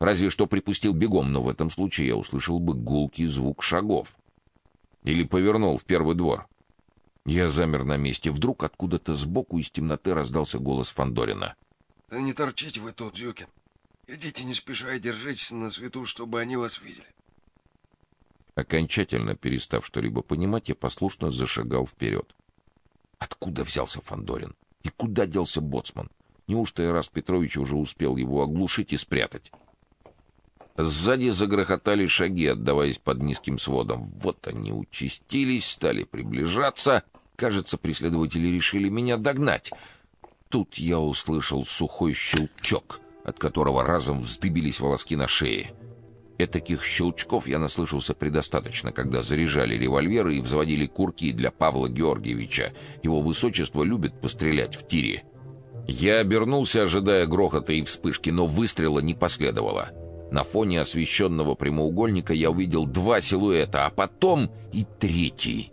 Разве что припустил бегом, но в этом случае я услышал бы гулкий звук шагов. Или повернул в первый двор. Я замер на месте. Вдруг откуда-то сбоку из темноты раздался голос Фандорина. Да не торчите вы тут, Юкин. Идите не спеша и держитесь на свету, чтобы они вас видели. Окончательно перестав что-либо понимать, я послушно зашагал вперед. Откуда взялся Фандорин? И куда делся боцман? Неужто Ираст Петрович уже успел его оглушить и спрятать? Сзади загрохотали шаги, отдаваясь под низким сводом. Вот они участились, стали приближаться. Кажется, преследователи решили меня догнать. Тут я услышал сухой щелчок, от которого разом вздыбились волоски на шее. Этаких щелчков я наслышался предостаточно, когда заряжали револьверы и взводили курки для Павла Георгиевича. Его высочество любит пострелять в тире. Я обернулся, ожидая грохота и вспышки, но выстрела не последовало. На фоне освещенного прямоугольника я увидел два силуэта, а потом и третий.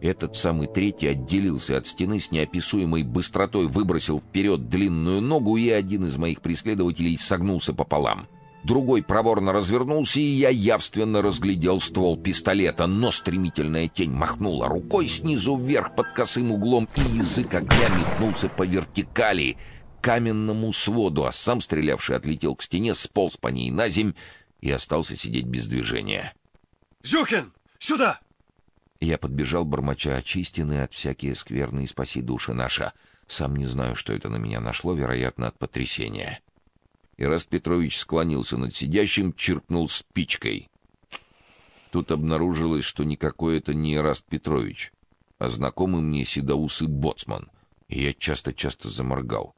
Этот самый третий отделился от стены с неописуемой быстротой, выбросил вперед длинную ногу, и один из моих преследователей согнулся пополам. Другой проворно развернулся, и я явственно разглядел ствол пистолета, но стремительная тень махнула рукой снизу вверх под косым углом, и язык огня метнулся по вертикали — каменному своду, а сам стрелявший отлетел к стене, сполз по ней на земь и остался сидеть без движения. «Зюхин, сюда!» Я подбежал, бормоча очистины от всякие скверные спаси души наша. Сам не знаю, что это на меня нашло, вероятно, от потрясения. Ираст Петрович склонился над сидящим, чиркнул спичкой. Тут обнаружилось, что никакой это не Ираст Петрович, а знакомый мне седоусый боцман. И я часто-часто заморгал.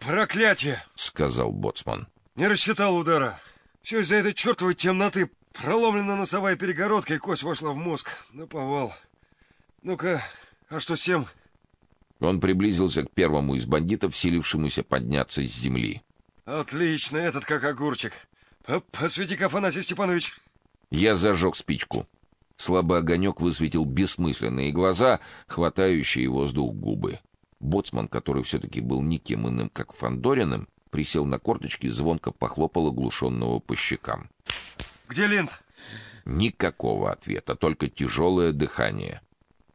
Проклятие, сказал боцман. Не рассчитал удара. Все из-за этой чертовой темноты. Проломлена носовая перегородка, и кость вошла в мозг. Наповал. Ну-ка, а что с тем? Он приблизился к первому из бандитов, силившемуся подняться с земли. Отлично, этот как огурчик. Посвети-ка, Афанасий Степанович. Я зажег спичку. Слабый огонек высветил бессмысленные глаза, хватающие воздух губы. Боцман, который все-таки был никем иным, как Фандориным, присел на корточки и звонко похлопал оглушенного по щекам. «Где Линд?» Никакого ответа, только тяжелое дыхание.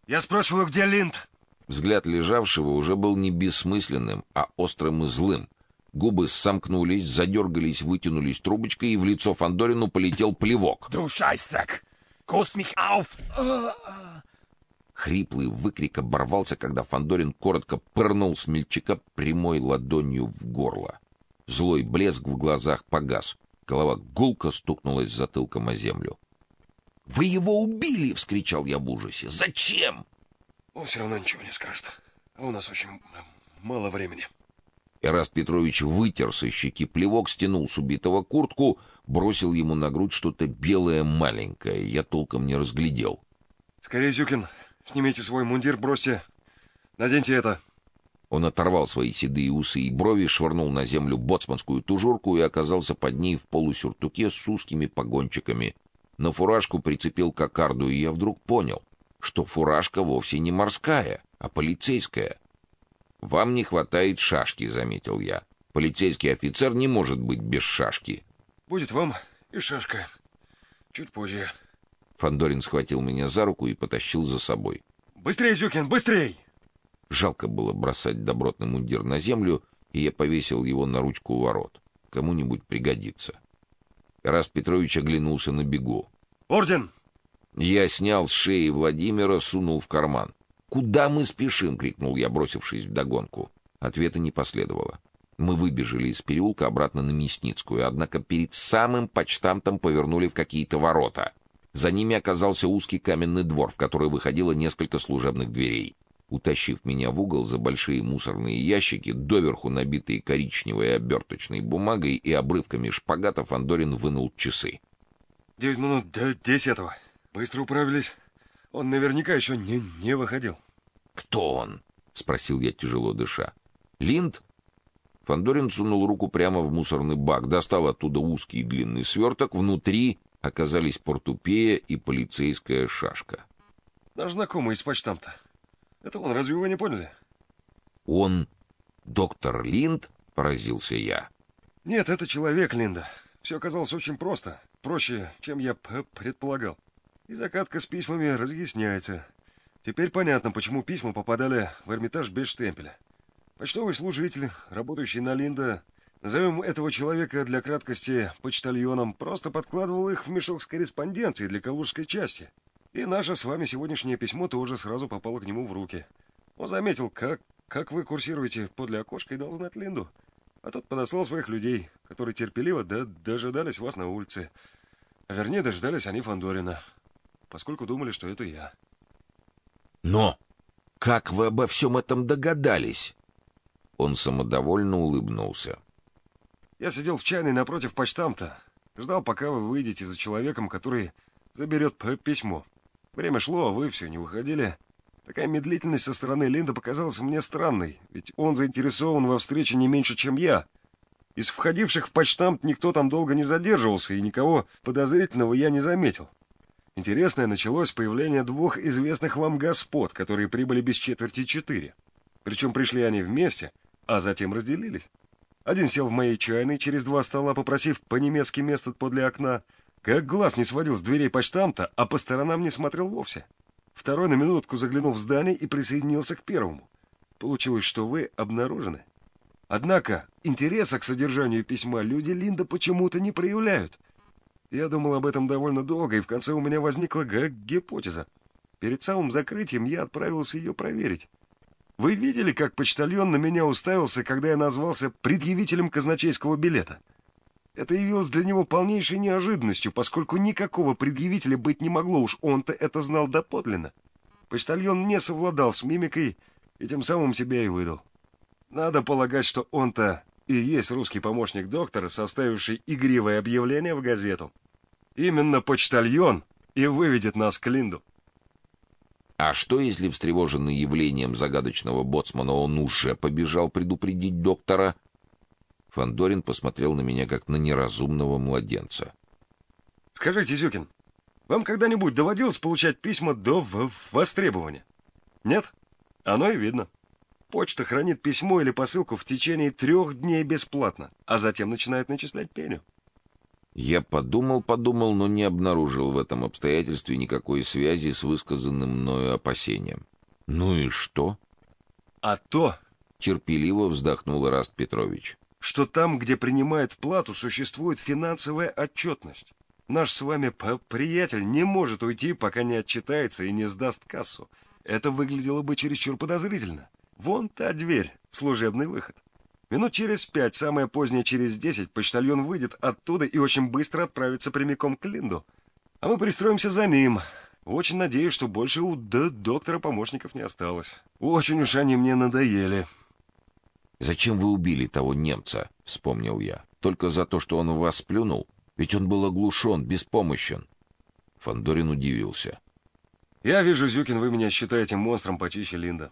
«Я спрашиваю, где Линд?» Взгляд лежавшего уже был не бессмысленным, а острым и злым. Губы сомкнулись, задергались, вытянулись трубочкой, и в лицо Фандорину полетел плевок. «Du Scheißdreck! Kuss mich auf!» Хриплый выкрик оборвался, когда Фандорин коротко пырнул смельчака прямой ладонью в горло. Злой блеск в глазах погас. Голова гулко стукнулась затылком о землю. Вы его убили, вскричал я в ужасе. Зачем? Он все равно ничего не скажет. А у нас очень мало времени. Эраст Петрович вытер со щеки плевок, стянул с убитого куртку, бросил ему на грудь что-то белое маленькое. Я толком не разглядел. Скорее, Зюкин, Снимите свой мундир, бросьте. Наденьте это. Он оторвал свои седые усы и брови, швырнул на землю боцманскую тужурку и оказался под ней в полусюртуке с узкими погончиками. На фуражку прицепил кокарду, и я вдруг понял, что фуражка вовсе не морская, а полицейская. Вам не хватает шашки, заметил я. Полицейский офицер не может быть без шашки. Будет вам и шашка. Чуть позже. Фандорин схватил меня за руку и потащил за собой. Быстрей, Зюкин, быстрей! Жалко было бросать добротный мундир на землю, и я повесил его на ручку у ворот. Кому-нибудь пригодится. Раст Петрович оглянулся на бегу. Орден. Я снял с шеи Владимира, сунул в карман. Куда мы спешим, крикнул я, бросившись в догонку. Ответа не последовало. Мы выбежали из переулка обратно на Мясницкую, однако перед самым почтамтом повернули в какие-то ворота. За ними оказался узкий каменный двор, в который выходило несколько служебных дверей. Утащив меня в угол за большие мусорные ящики, доверху набитые коричневой оберточной бумагой и обрывками шпагатов, Андорин вынул часы. «Девять минут до десятого. Быстро управились. Он наверняка еще не, не выходил». «Кто он?» — спросил я, тяжело дыша. «Линд?» Фандорин сунул руку прямо в мусорный бак, достал оттуда узкий длинный сверток, внутри оказались портупея и полицейская шашка. Наш знакомый из почтамта. Это он, разве вы не поняли? Он доктор Линд, поразился я. Нет, это человек, Линда. Все оказалось очень просто. Проще, чем я предполагал. И закатка с письмами разъясняется. Теперь понятно, почему письма попадали в Эрмитаж без штемпеля. Почтовый служитель, работающий на Линда, назовем этого человека для краткости почтальоном, просто подкладывал их в мешок с корреспонденцией для калужской части. И наше с вами сегодняшнее письмо тоже сразу попало к нему в руки. Он заметил, как, как вы курсируете подле окошка и дал знать Линду. А тот подослал своих людей, которые терпеливо да, дожидались вас на улице. А вернее, дождались они Фандорина, поскольку думали, что это я. Но как вы обо всем этом догадались? Он самодовольно улыбнулся. Я сидел в чайной напротив почтамта, ждал, пока вы выйдете за человеком, который заберет письмо. Время шло, а вы все не выходили. Такая медлительность со стороны Линда показалась мне странной, ведь он заинтересован во встрече не меньше, чем я. Из входивших в почтамт никто там долго не задерживался, и никого подозрительного я не заметил. Интересное началось появление двух известных вам господ, которые прибыли без четверти четыре. Причем пришли они вместе, а затем разделились. Один сел в моей чайной через два стола, попросив по-немецки место подле окна, как глаз не сводил с дверей почтамта, а по сторонам не смотрел вовсе. Второй на минутку заглянул в здание и присоединился к первому. Получилось, что вы обнаружены. Однако интереса к содержанию письма люди Линда почему-то не проявляют. Я думал об этом довольно долго, и в конце у меня возникла гипотеза. Перед самым закрытием я отправился ее проверить. Вы видели, как почтальон на меня уставился, когда я назвался предъявителем казначейского билета? Это явилось для него полнейшей неожиданностью, поскольку никакого предъявителя быть не могло, уж он-то это знал доподлинно. Почтальон не совладал с мимикой и тем самым себя и выдал. Надо полагать, что он-то и есть русский помощник доктора, составивший игривое объявление в газету. Именно почтальон и выведет нас к Линду. А что, если встревоженный явлением загадочного боцмана он уже побежал предупредить доктора? Фандорин посмотрел на меня как на неразумного младенца. Скажите, Зюкин, вам когда-нибудь доводилось получать письма до востребования? Нет? Оно и видно. Почта хранит письмо или посылку в течение трех дней бесплатно, а затем начинает начислять пеню. Я подумал, подумал, но не обнаружил в этом обстоятельстве никакой связи с высказанным мною опасением. Ну и что? А то, терпеливо вздохнул Раст Петрович, что там, где принимают плату, существует финансовая отчетность. Наш с вами приятель не может уйти, пока не отчитается и не сдаст кассу. Это выглядело бы чересчур подозрительно. Вон та дверь, служебный выход. Минут через пять, самое позднее через десять, почтальон выйдет оттуда и очень быстро отправится прямиком к Линду. А мы пристроимся за ним. Очень надеюсь, что больше у Д доктора помощников не осталось. Очень уж они мне надоели. Зачем вы убили того немца? вспомнил я. Только за то, что он в вас плюнул? Ведь он был оглушен, беспомощен. Фандорин удивился. Я вижу, Зюкин, вы меня считаете монстром почище Линда.